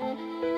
Música